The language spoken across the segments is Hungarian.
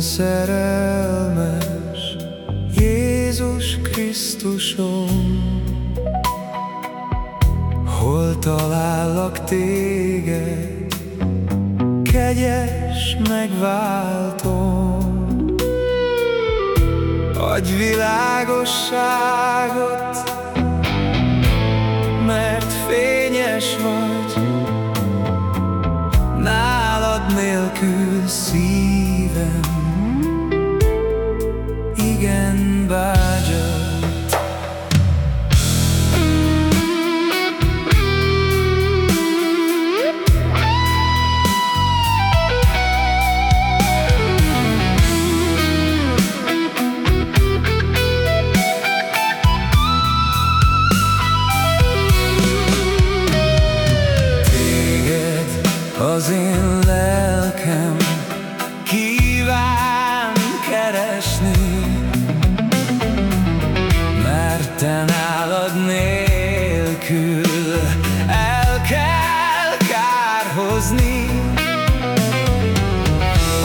én szerelmes Jézus Krisztusom. Hol talállak téged, kegyes megváltom. Adj világosságot, mert fényes vagy. Nálad nélkül szívem el kell kárhozni.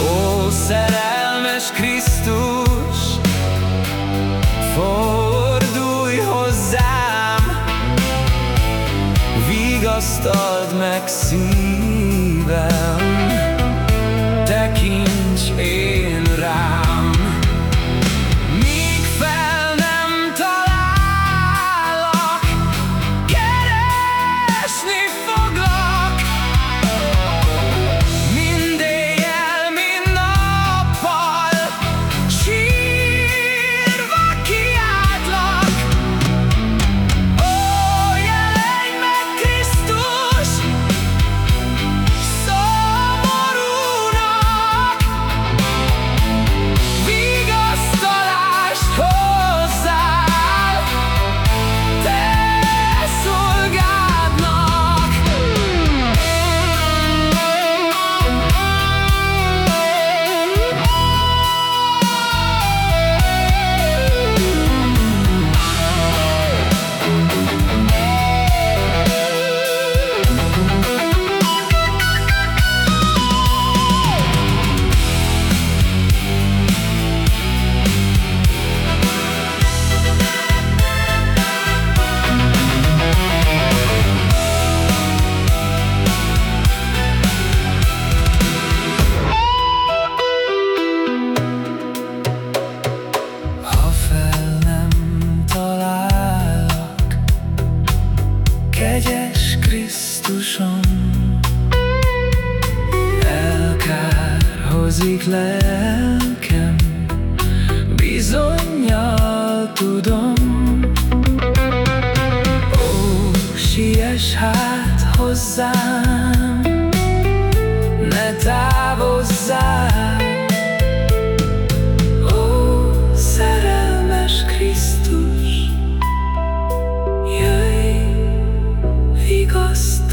Ó, szerelmes Krisztus, fordulj hozzám Vigasztald meg szívem kegyes Krisztusom, elkárhozik lelkem, bizonyal tudom. Ó, siess hát hozzám, ne távozzál, because